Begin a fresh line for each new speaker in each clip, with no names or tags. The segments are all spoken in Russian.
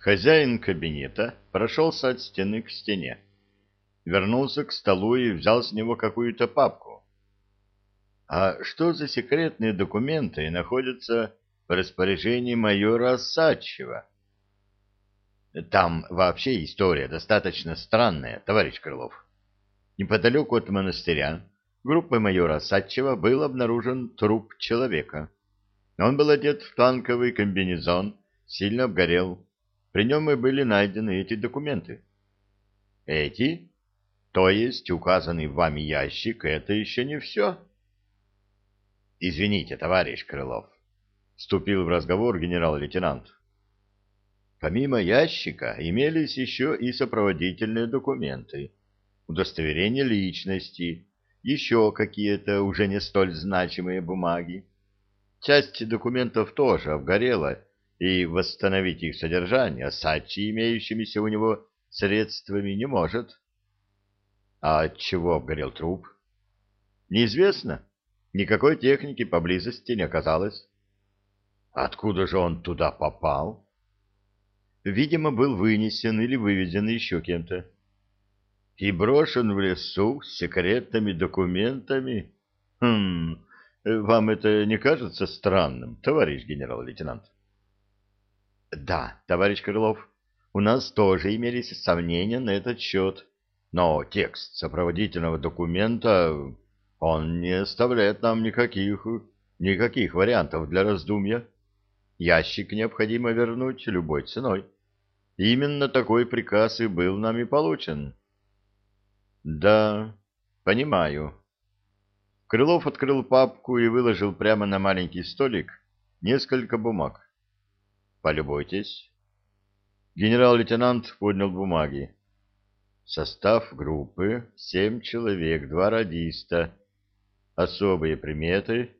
Хозяин кабинета прошелся от стены к стене. Вернулся к столу и взял с него какую-то папку. А что за секретные документы находятся в распоряжении майора Осадчева? Там вообще история достаточно странная, товарищ Крылов. Неподалеку от монастыря группой майора Осадчева был обнаружен труп человека. Он был одет в танковый комбинезон, сильно обгорел. При нем и были найдены эти документы. Эти? То есть указанный вами ящик — это еще не все? Извините, товарищ Крылов, — вступил в разговор генерал-лейтенант. Помимо ящика имелись еще и сопроводительные документы, удостоверение личности, еще какие-то уже не столь значимые бумаги. Часть документов тоже обгорела, и восстановить их содержание Сачи, имеющимися у него средствами, не может. А от чего обгорел труп? Неизвестно. Никакой техники поблизости не оказалось. Откуда же он туда попал? Видимо, был вынесен или вывезен еще кем-то. И брошен в лесу с секретными документами? Хм, вам это не кажется странным, товарищ генерал-лейтенант? Да, товарищ Крылов, у нас тоже имелись сомнения на этот счет, но текст сопроводительного документа, он не оставляет нам никаких, никаких вариантов для раздумья. Ящик необходимо вернуть любой ценой. Именно такой приказ и был нами получен. Да, понимаю. Крылов открыл папку и выложил прямо на маленький столик несколько бумаг. Полюбуйтесь. Генерал-лейтенант поднял бумаги. Состав группы — семь человек, два радиста. Особые приметы.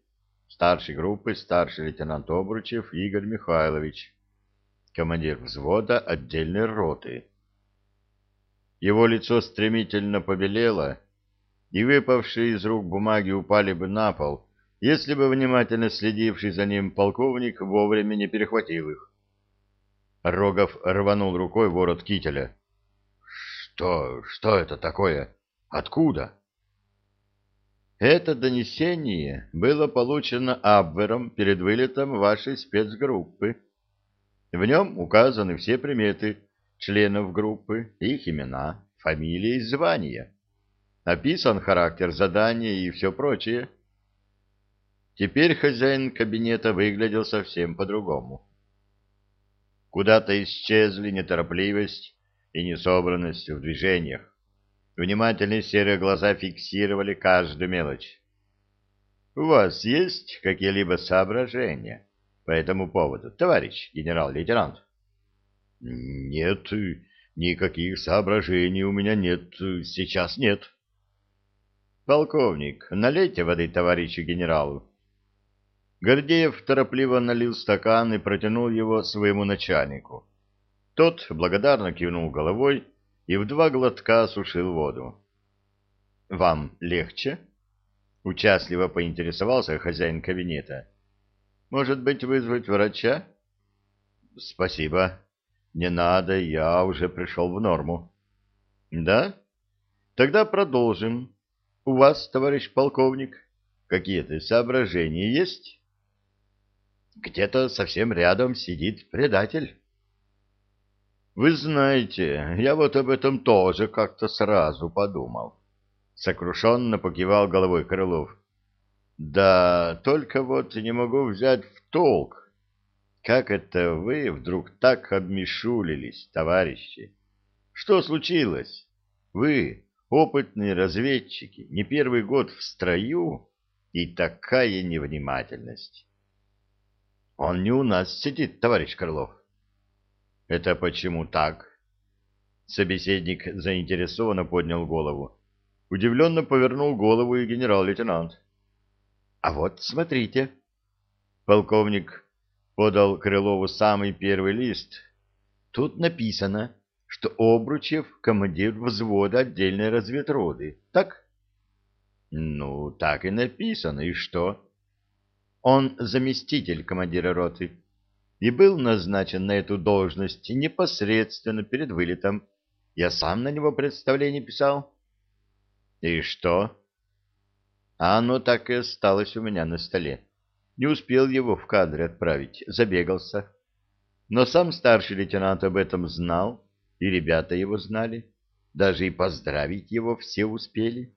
Старший группы — старший лейтенант Обручев Игорь Михайлович. Командир взвода отдельной роты. Его лицо стремительно побелело, и выпавшие из рук бумаги упали бы на пол, если бы внимательно следивший за ним полковник вовремя не перехватил их. Рогов рванул рукой ворот кителя. «Что? Что это такое? Откуда?» «Это донесение было получено Абвером перед вылетом вашей спецгруппы. В нем указаны все приметы членов группы, их имена, фамилии и звания. Описан характер задания и все прочее. Теперь хозяин кабинета выглядел совсем по-другому. Куда-то исчезли неторопливость и несобранность в движениях. Внимательные серые глаза фиксировали каждую мелочь. «У вас есть какие-либо соображения по этому поводу, товарищ генерал-лейтенант?» «Нет, никаких соображений у меня нет, сейчас нет». «Полковник, налейте воды товарищу генералу». Гордеев торопливо налил стакан и протянул его своему начальнику. Тот благодарно кивнул головой и в два глотка осушил воду. — Вам легче? — участливо поинтересовался хозяин кабинета. — Может быть, вызвать врача? — Спасибо. Не надо, я уже пришел в норму. — Да? Тогда продолжим. У вас, товарищ полковник, какие-то соображения есть? — где-то совсем рядом сидит предатель. Вы знаете, я вот об этом тоже как-то сразу подумал. Сокрушенно покивал головой Крылов. Да, только вот не могу взять в толк. Как это вы вдруг так обмешулились, товарищи? Что случилось? Вы, опытные разведчики, не первый год в строю, и такая невнимательность. Он не у нас сидит, товарищ Крылов. Это почему так? Собеседник заинтересованно поднял голову. Удивленно повернул голову и генерал-лейтенант. А вот, смотрите. Полковник подал Крылову самый первый лист. Тут написано, что Обручев — командир взвода отдельной разведроты. Так? Ну, так и написано. И что? Он заместитель командира роты. и был назначен на эту должность непосредственно перед вылетом. Я сам на него представление писал. И что? А оно так и осталось у меня на столе. Не успел его в кадры отправить, забегался. Но сам старший лейтенант об этом знал, и ребята его знали. Даже и поздравить его все успели.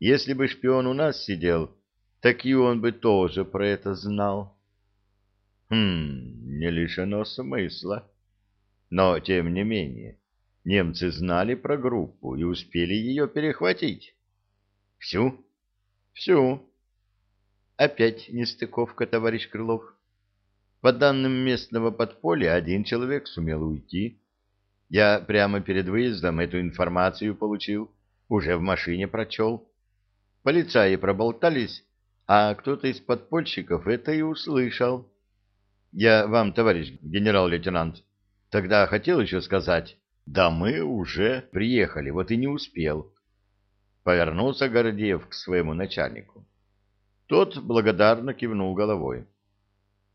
Если бы шпион у нас сидел, так и он бы тоже про это знал. Хм, не лишено смысла. Но, тем не менее, немцы знали про группу и успели ее перехватить. Всю? Всю. Опять нестыковка, товарищ Крылов. По данным местного подполья, один человек сумел уйти. Я прямо перед выездом эту информацию получил, уже в машине прочел. Полицаи проболтались, а кто-то из подпольщиков это и услышал. Я вам, товарищ генерал-лейтенант, тогда хотел еще сказать, да мы уже приехали, вот и не успел. Повернулся Гордеев к своему начальнику. Тот благодарно кивнул головой.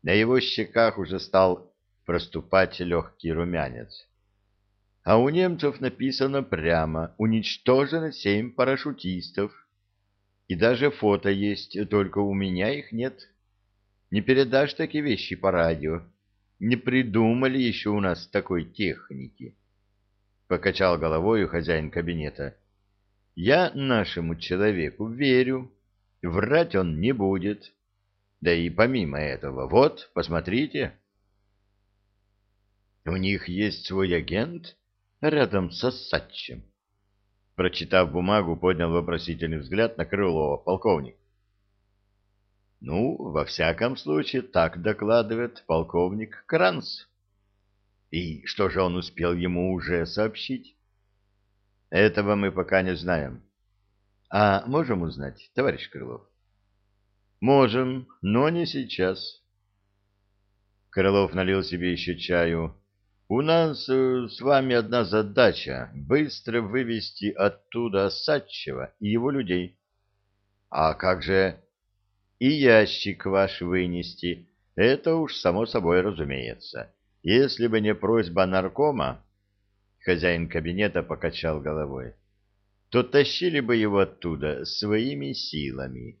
На его щеках уже стал проступать легкий румянец. А у немцев написано прямо «Уничтожено семь парашютистов». И даже фото есть, только у меня их нет. Не передашь такие вещи по радио. Не придумали еще у нас такой техники. Покачал головой хозяин кабинета. Я нашему человеку верю. Врать он не будет. Да и помимо этого, вот, посмотрите. У них есть свой агент рядом со Сатчем. Прочитав бумагу, поднял вопросительный взгляд на Крылова полковник. Ну, во всяком случае, так докладывает полковник Кранц. И что же он успел ему уже сообщить? Этого мы пока не знаем. А можем узнать, товарищ Крылов? Можем, но не сейчас. Крылов налил себе еще чаю. У нас э, с вами одна задача — быстро вывести оттуда Осадчева и его людей. А как же и ящик ваш вынести. Это уж само собой разумеется. Если бы не просьба наркома, хозяин кабинета покачал головой, то тащили бы его оттуда своими силами.